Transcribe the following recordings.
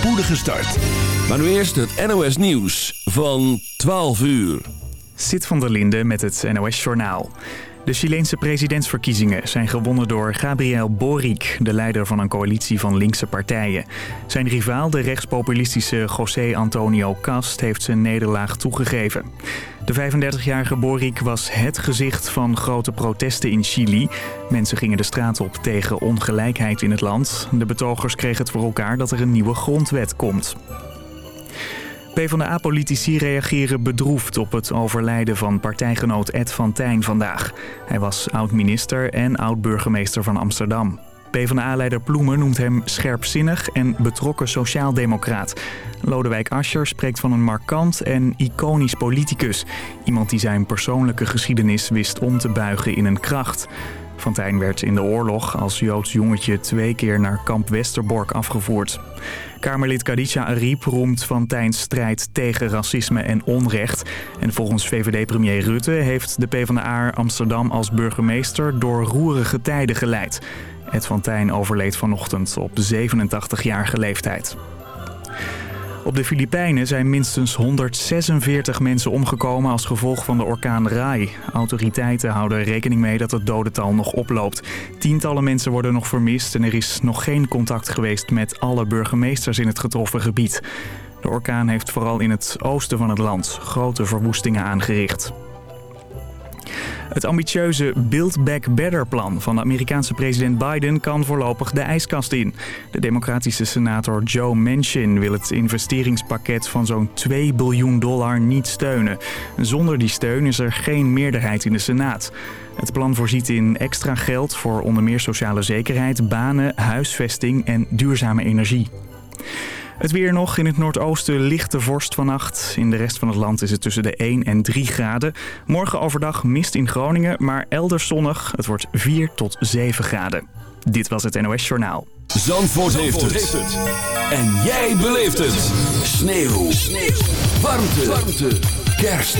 spoedige start. Maar nu eerst het NOS Nieuws van 12 uur. Sit van der Linde met het NOS Journaal. De Chileense presidentsverkiezingen zijn gewonnen door Gabriel Boric, de leider van een coalitie van linkse partijen. Zijn rivaal, de rechtspopulistische José Antonio Cast, heeft zijn nederlaag toegegeven. De 35-jarige Boric was het gezicht van grote protesten in Chili. Mensen gingen de straat op tegen ongelijkheid in het land. De betogers kregen het voor elkaar dat er een nieuwe grondwet komt. PvdA-politici reageren bedroefd op het overlijden van partijgenoot Ed van Tijn vandaag. Hij was oud-minister en oud-burgemeester van Amsterdam. PvdA-leider Ploemen noemt hem scherpzinnig en betrokken sociaaldemocraat. Lodewijk Asscher spreekt van een markant en iconisch politicus. Iemand die zijn persoonlijke geschiedenis wist om te buigen in een kracht. Van werd in de oorlog als Joods jongetje twee keer naar kamp Westerbork afgevoerd. Kamerlid Khadija Ariep roemt Van Tijns strijd tegen racisme en onrecht. En volgens VVD-premier Rutte heeft de PvdA Amsterdam als burgemeester door roerige tijden geleid. Ed van Tijn overleed vanochtend op 87-jarige leeftijd. Op de Filipijnen zijn minstens 146 mensen omgekomen als gevolg van de orkaan Rai. Autoriteiten houden rekening mee dat het dodental nog oploopt. Tientallen mensen worden nog vermist en er is nog geen contact geweest met alle burgemeesters in het getroffen gebied. De orkaan heeft vooral in het oosten van het land grote verwoestingen aangericht. Het ambitieuze Build Back Better plan van de Amerikaanse president Biden kan voorlopig de ijskast in. De democratische senator Joe Manchin wil het investeringspakket van zo'n 2 biljoen dollar niet steunen. Zonder die steun is er geen meerderheid in de Senaat. Het plan voorziet in extra geld voor onder meer sociale zekerheid, banen, huisvesting en duurzame energie. Het weer nog. In het noordoosten lichte vorst vannacht. In de rest van het land is het tussen de 1 en 3 graden. Morgen overdag mist in Groningen, maar elders zonnig. Het wordt 4 tot 7 graden. Dit was het NOS Journaal. Zandvoort, heeft, het. En jij beleeft het. Sneeuw. Sneeuw. Warmte. Warmte. Kerst.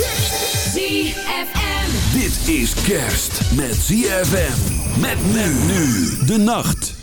ZFM. Dit is kerst met ZFM. Met men nu de nacht.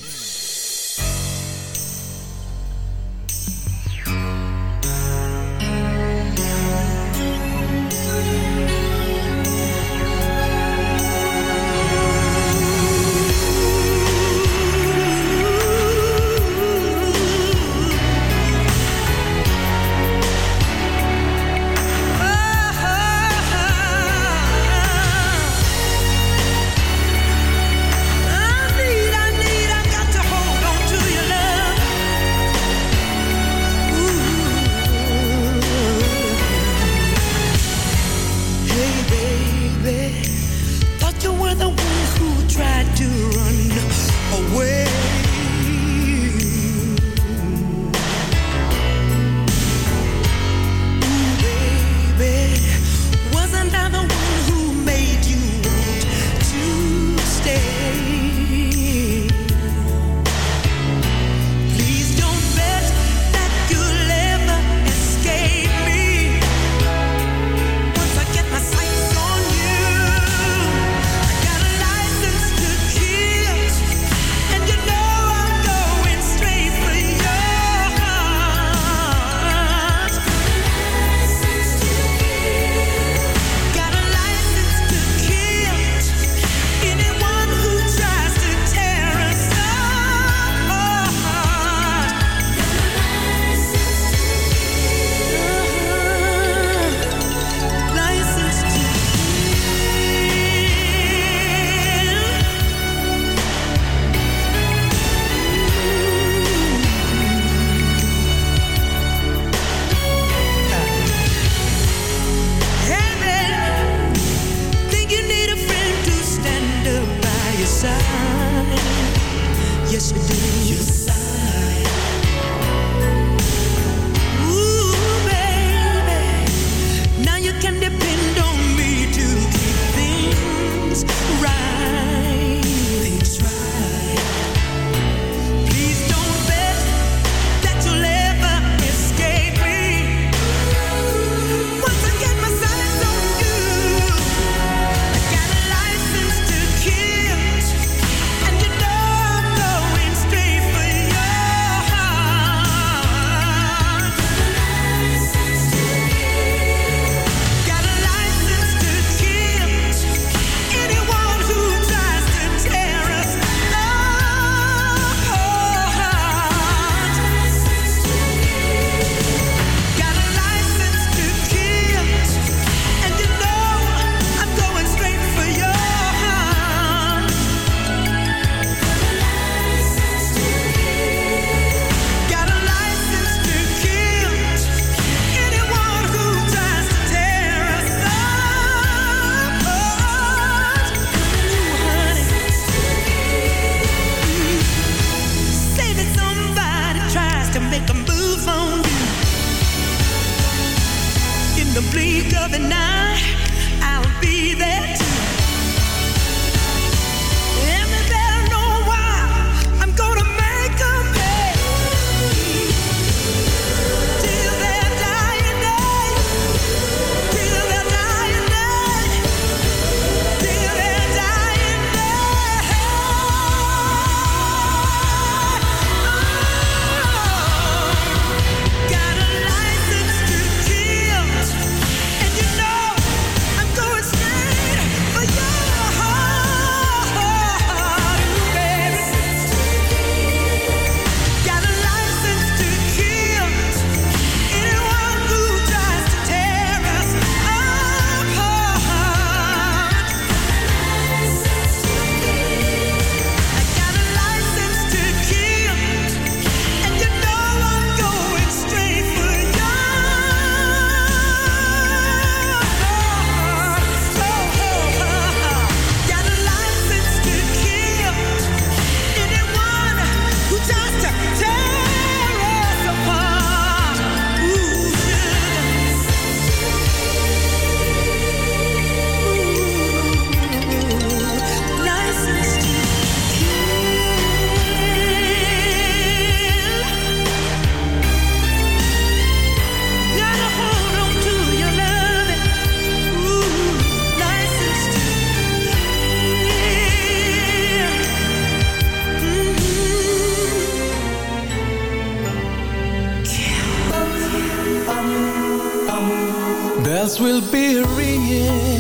will be ringing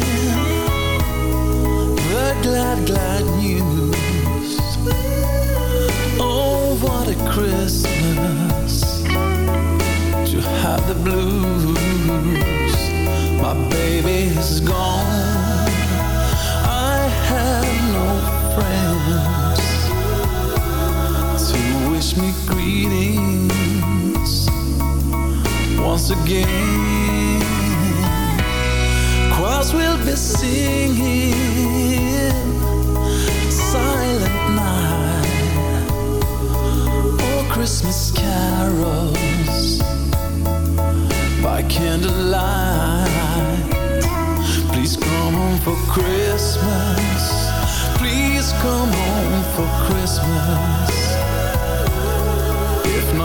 The glad, glad news. Oh, what a Christmas To have the blues. My baby is gone. I have no friends To wish me greetings Once again stars will be singing Silent night. Or Christmas carols By candlelight. Please come home for Christmas. Please come home for Christmas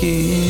keer.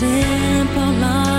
precious time.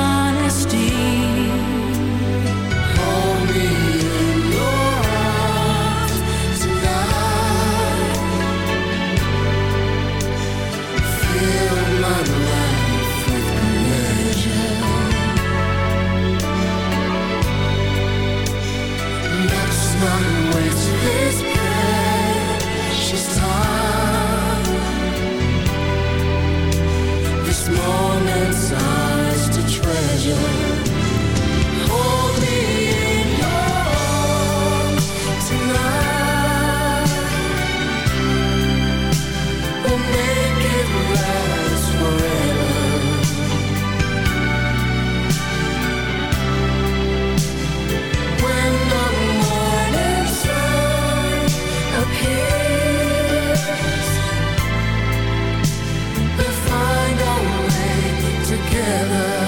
together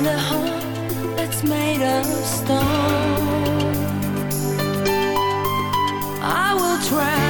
and a heart that's made of stone. I will try.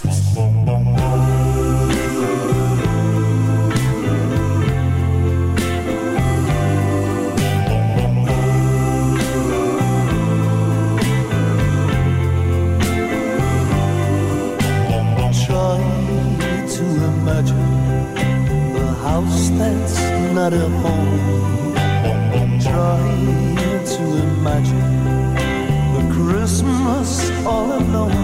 at home trying to imagine the Christmas all alone.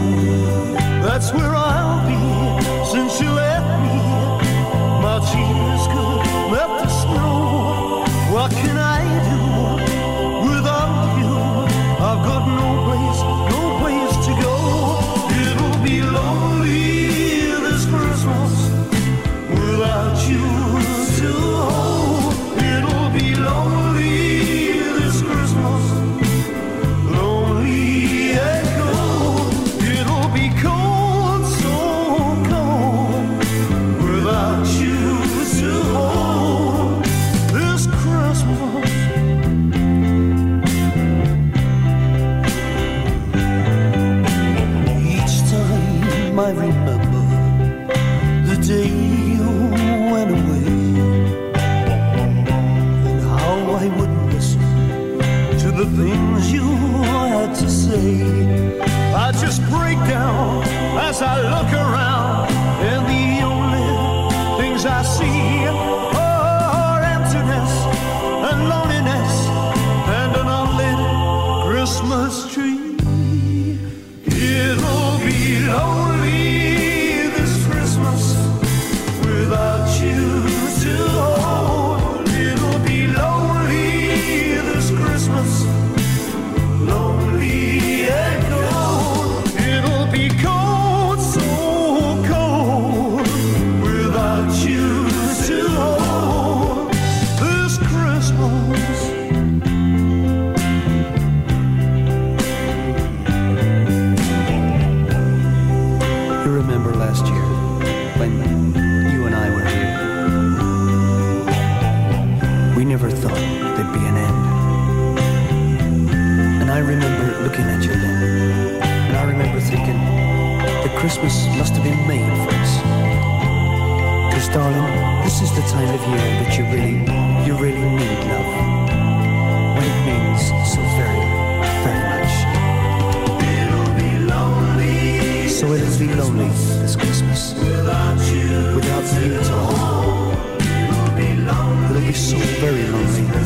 Darling, this is the time of year that you really, you really need love. When it means so very, very much. It'll be lonely. So it'll be lonely this Christmas. Without you. Without you at all. It'll be so very. Lonely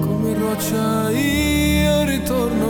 come roccia io ritorno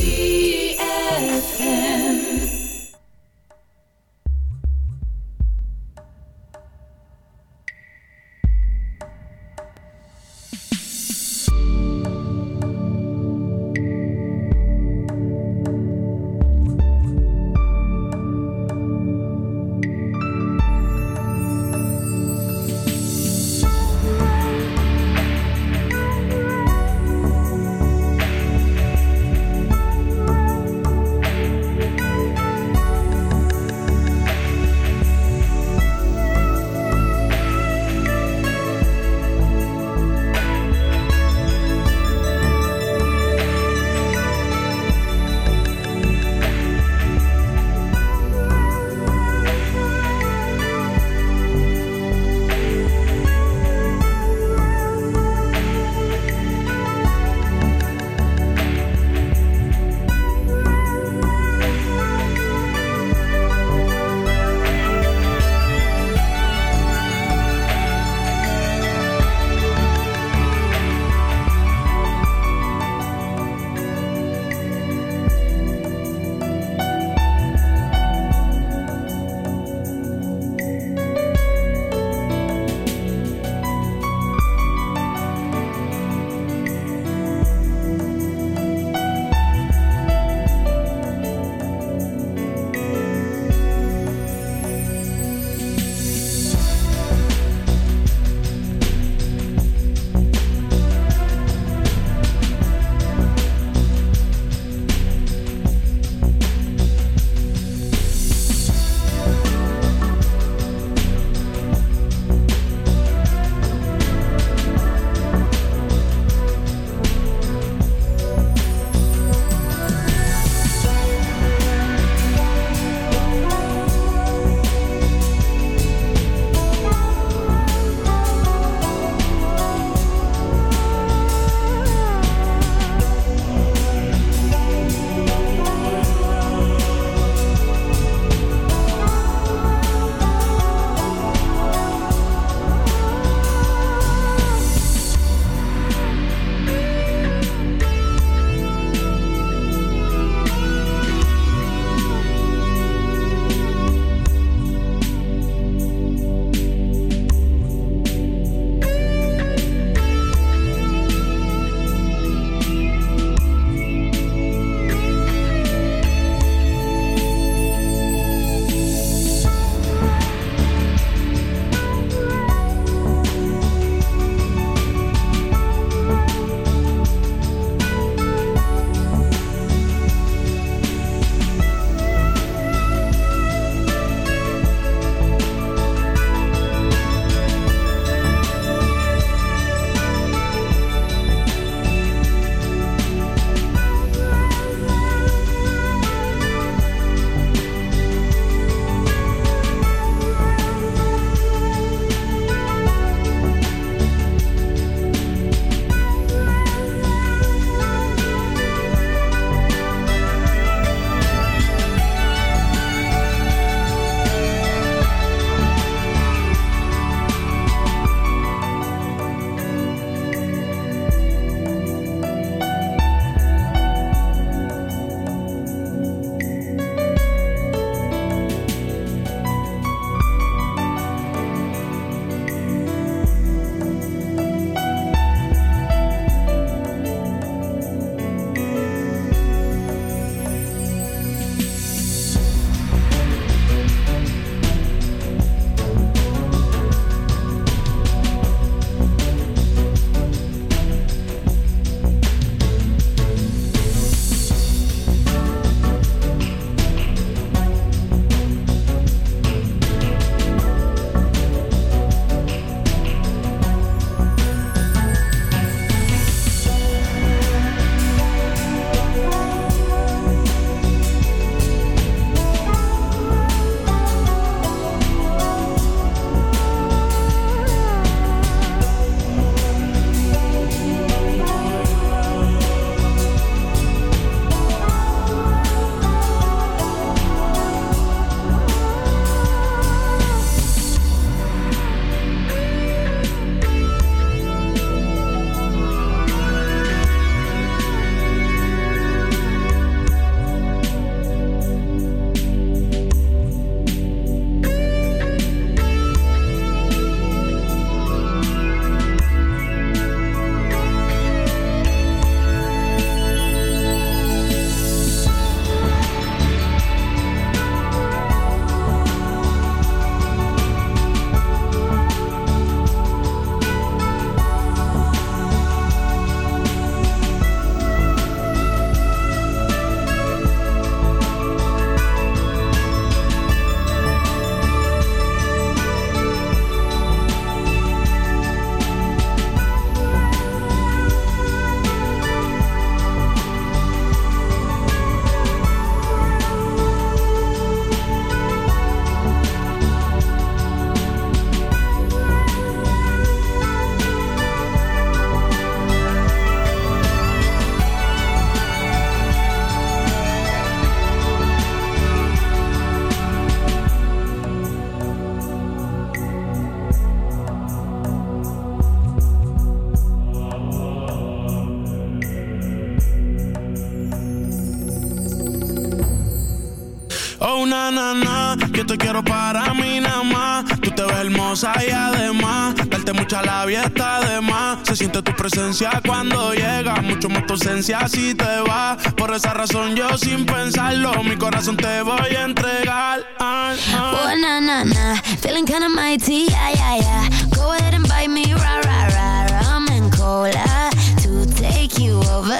Na, na. Yo te quiero para mí nada más. Tú te ves hermosa y además, darte mucha labia está de más. Se siente tu presencia cuando llega, mucho más tu ausencia si te va. Por esa razón yo sin pensarlo, mi corazón te voy a entregar. Ah, ah. Oh, na, na, na. Feeling kinda mighty, yeah, yeah, yeah. Go ahead and bite me, rah, rah, rah. Rum cola to take you over,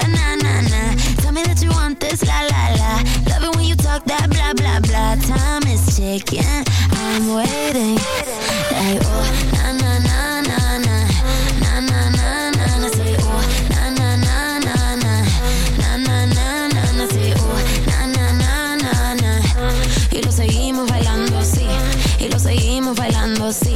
talk that blah, blah, blah. Time is ticking, I'm waiting. Like, oh, na, na, na, na, na. Na, na, na, na, na. Say, oh, na, na, na, na, na. Na, na, na, na, na. Say, oh, na, na, na, na, na. Y lo seguimos bailando así. Y lo seguimos bailando así.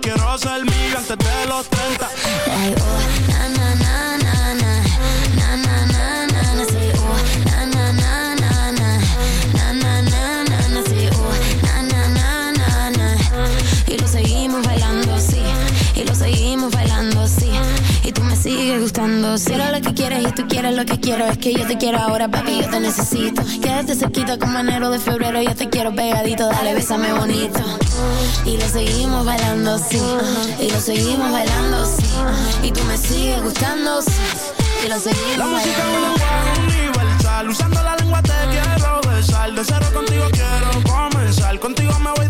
quiero ser mío antes de los 30. Like, oh, Sigues gustando, sí. Quiero lo que quieres y tú quieres lo que quiero. Es que yo te quiero ahora, papi, yo te necesito. Quédate cerquita como enero de febrero. Yo te quiero pegadito, dale, bésame bonito. Y lo seguimos bailando así, y lo seguimos bailando así. Y tú me sigues gustando, sí. Y lo seguimos La música bailando universal. Usando la lengua te quiero besar. De cero contigo quiero comenzar. Contigo me voy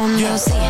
sigues